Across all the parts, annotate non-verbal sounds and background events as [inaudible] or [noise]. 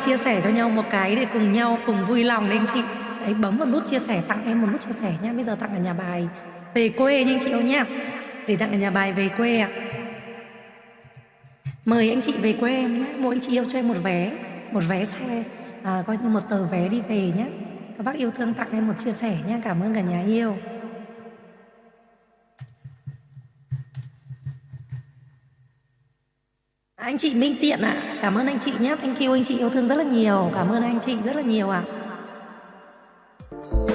chia sẻ cho nhau một cái để cùng nhau cùng vui lòng đấy anh chị. Đấy bấm một nút chia sẻ tặng em một nút chia sẻ nhá bây giờ tặng ở nhà bài về quê nha anh chị yêu nhá để tặng ở nhà bài về quê ạ. Mời anh chị về quê em nhé. Mỗi anh chị yêu cho em một vé một vé xe. À, coi như một tờ vé đi về nhé. Các bác yêu thương tặng em một chia sẻ nhé cảm ơn cả nhà yêu. Anh chị Minh Tiện ạ, à. cảm ơn anh chị nhé. Thank you anh chị yêu thương rất là nhiều. Cảm ơn anh chị rất là nhiều ạ. À.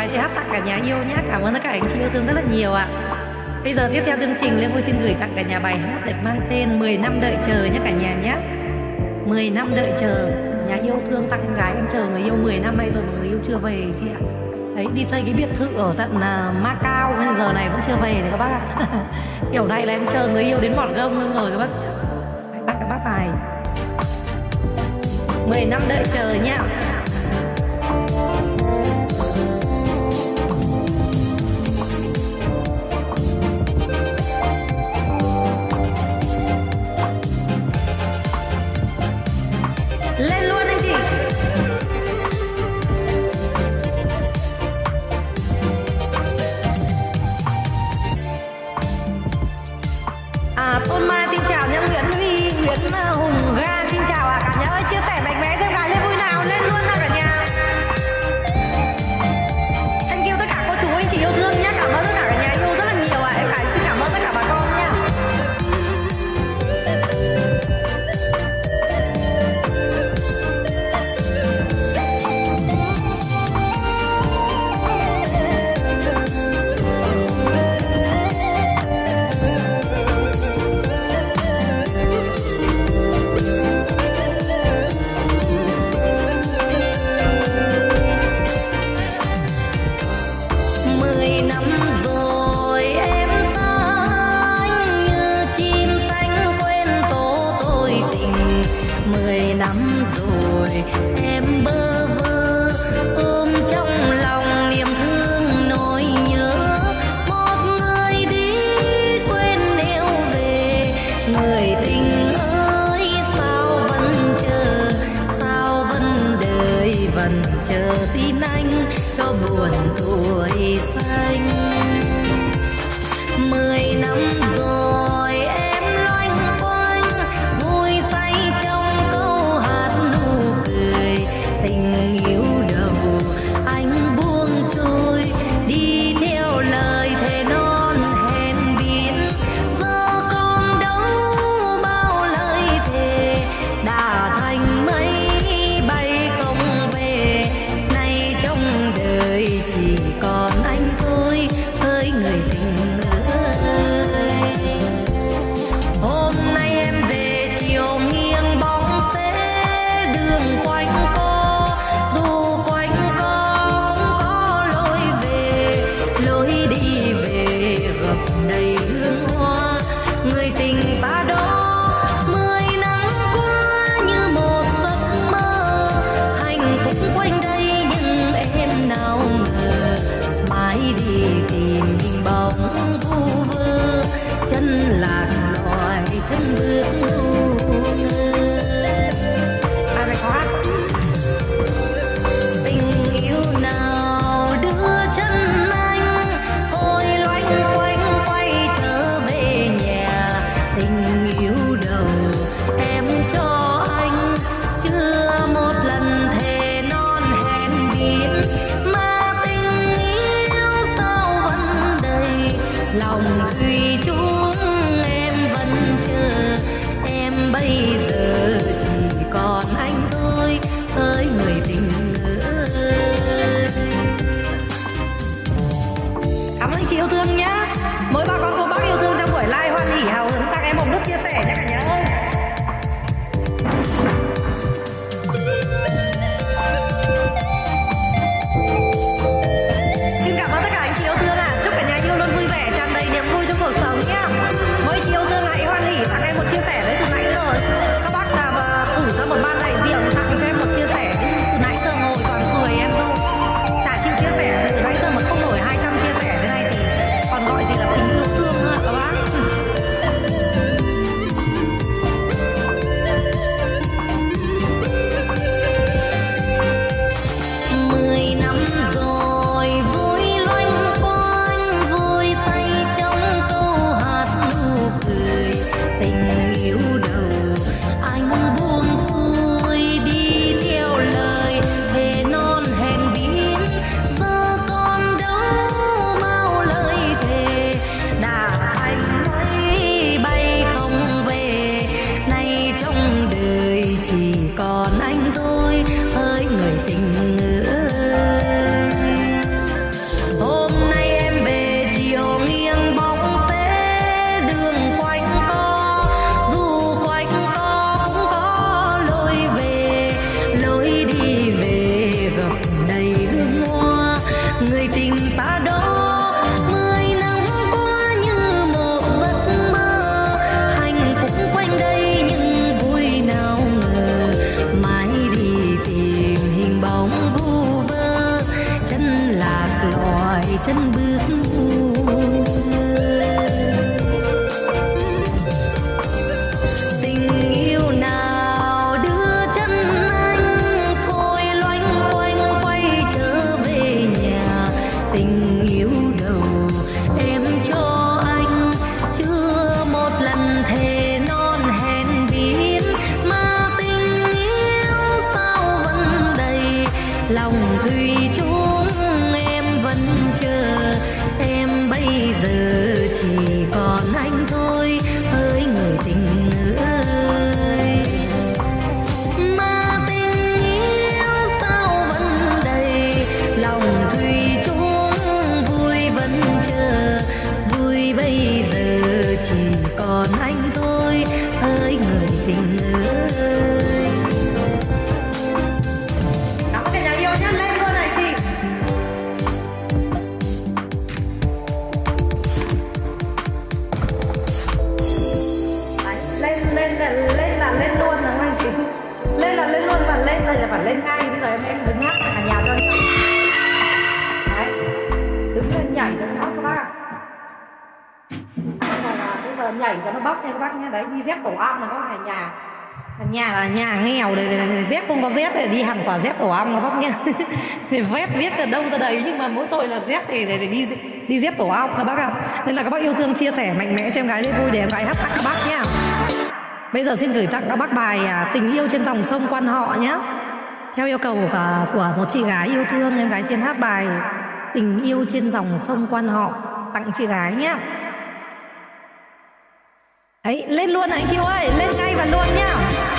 và chị hát tặng cả nhà yêu nhé. Cảm ơn tất cả anh chị yêu thương rất là nhiều ạ. Bây giờ tiếp theo chương trình lê vui xin gửi tặng cả nhà bài hát được mang tên 10 năm đợi chờ nhé cả nhà nhé. 10 năm đợi chờ nhà yêu thương tặng em gái em chờ người yêu 10 năm nay rồi mà người yêu chưa về chị ạ. Đấy đi xây cái biệt thự ở tận uh, Macau bây giờ này vẫn chưa về đấy các bác ạ. [laughs] Kiểu này là em chờ người yêu đến mọt gông luôn rồi các bác. Tặng các bác bài. 10 năm đợi chờ nhá. tình ba đó. hungry. Quả dép tổ ong các bác nhé [laughs] vét viết ở đâu ra đấy nhưng mà mỗi tội là dép để, để, để đi đi dép tổ ong các bác ạ? Nên là các bác yêu thương chia sẻ mạnh mẽ cho em gái lên vui để em gái hát tặng các bác nhé Bây giờ xin gửi tặng các bác bài à, Tình yêu trên dòng sông quan họ nhé Theo yêu cầu của, của một chị gái yêu thương Em gái xin hát bài Tình yêu trên dòng sông quan họ Tặng chị gái nhé Ấy, lên luôn anh chị ơi Lên ngay và luôn nhá.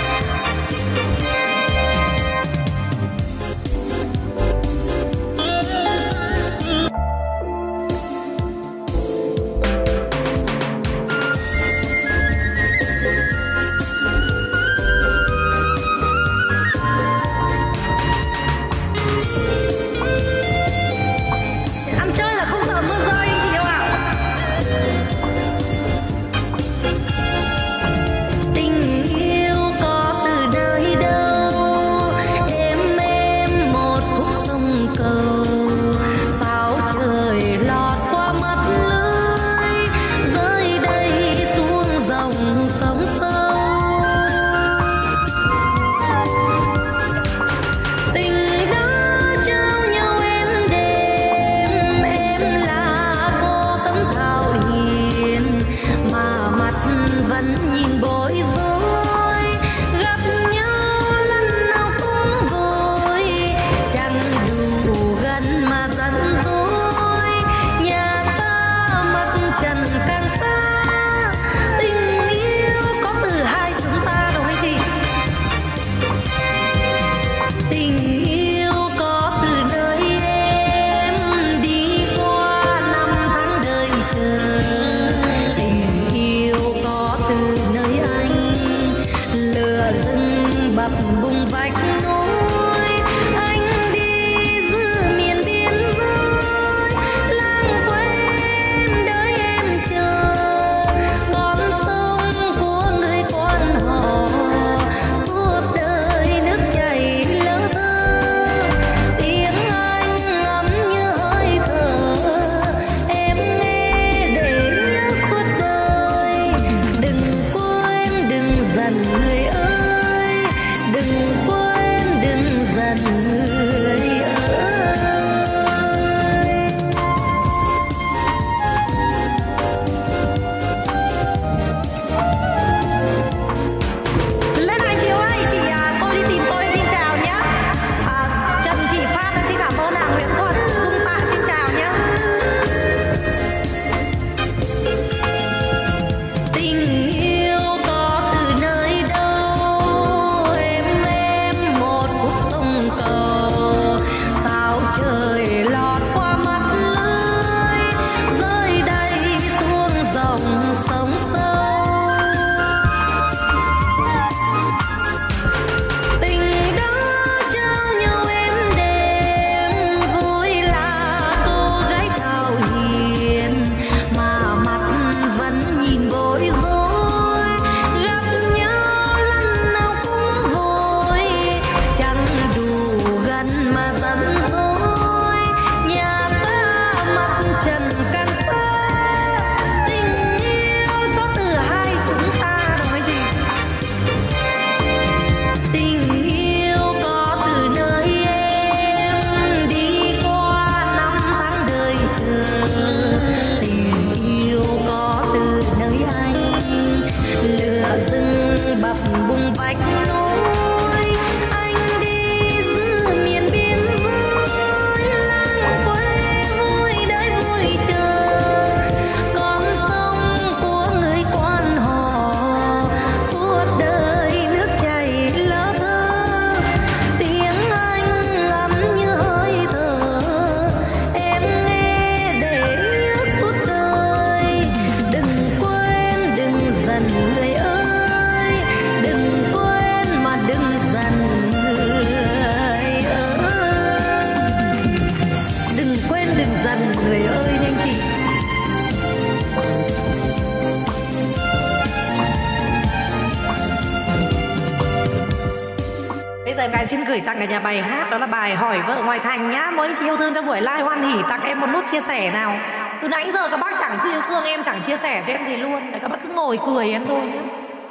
Gửi tặng cả nhà bài hát đó là bài hỏi vợ ngoài thành nhá. Mỗi anh chị yêu thương trong buổi live hoan hỉ tặng em một nút chia sẻ nào. Từ nãy giờ các bác chẳng yêu thương em chẳng chia sẻ cho em gì luôn. Để các bác cứ ngồi cười em thôi nhé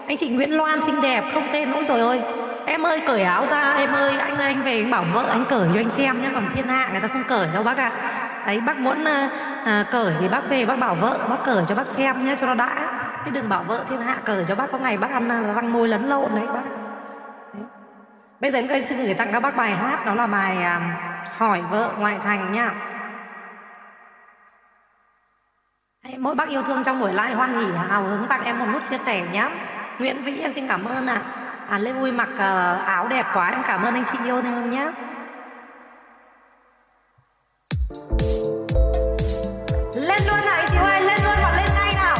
anh chị Nguyễn Loan xinh đẹp không tên nữa rồi ơi. Em ơi cởi áo ra em ơi. Anh ơi anh về anh bảo vợ anh cởi cho anh xem nhé còn thiên hạ người ta không cởi đâu bác ạ. Đấy bác muốn à, à, cởi thì bác về bác bảo vợ bác cởi cho bác xem nhé cho nó đã. Chứ đừng bảo vợ thiên hạ cởi cho bác có ngày bác ăn ờ, răng môi lấn lộn đấy bác bây giờ em xin gửi tặng các bác bài hát đó là bài uh, hỏi vợ ngoại thành nha. Mỗi bác yêu thương trong buổi live hoan hỉ hào hứng tặng em một nút chia sẻ nhé Nguyễn Vĩ em xin cảm ơn ạ. À. à Lê Vui mặc uh, áo đẹp quá em cảm ơn anh chị yêu thương nhé lên luôn này chị ơi lên luôn và lên ngay nào.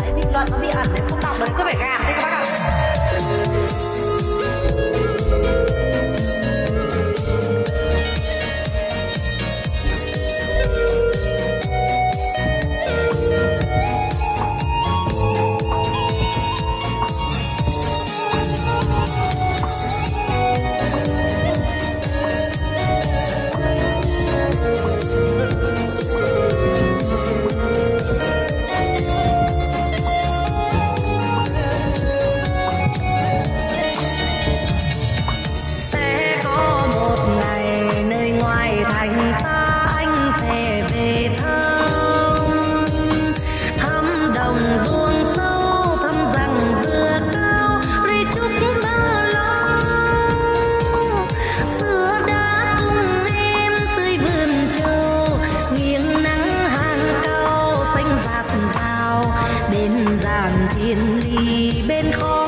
Đấy bình luận nó bị ẩn đấy không đọc đấy cứ phải bên thiên ly bên khóm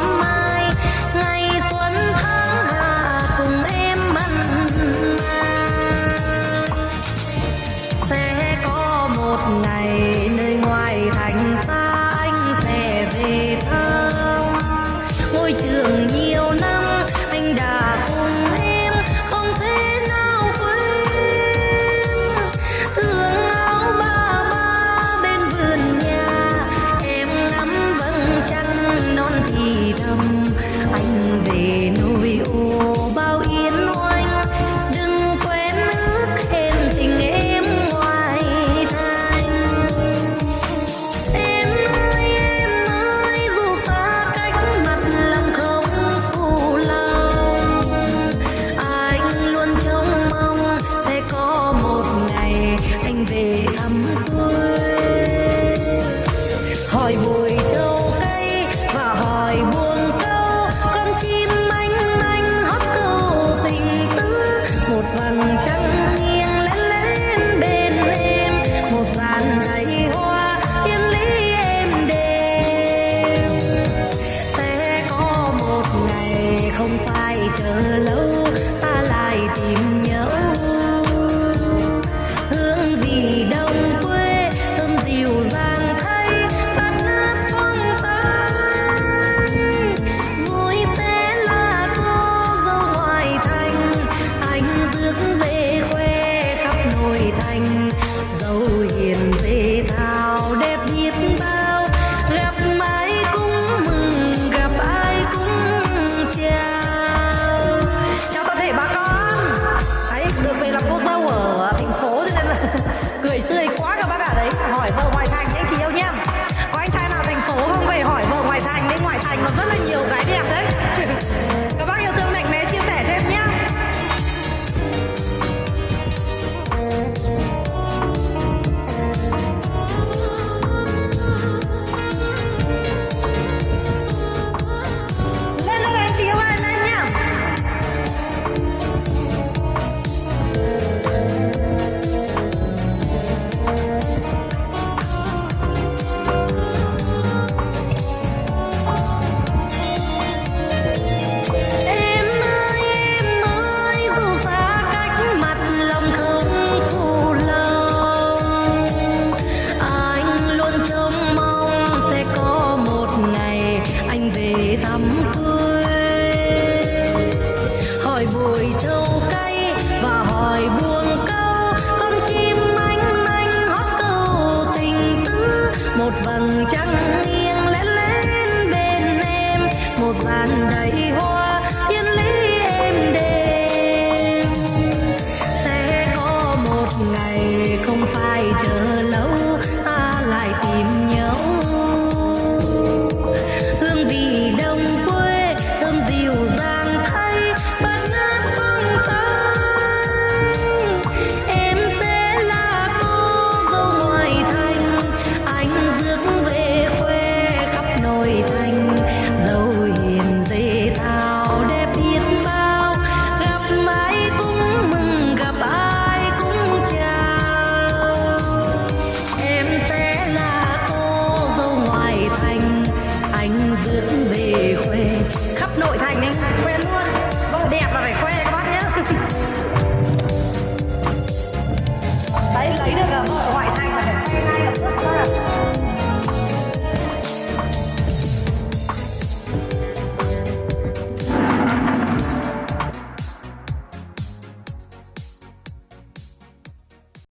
chờ lâu ta lại tìm nhau.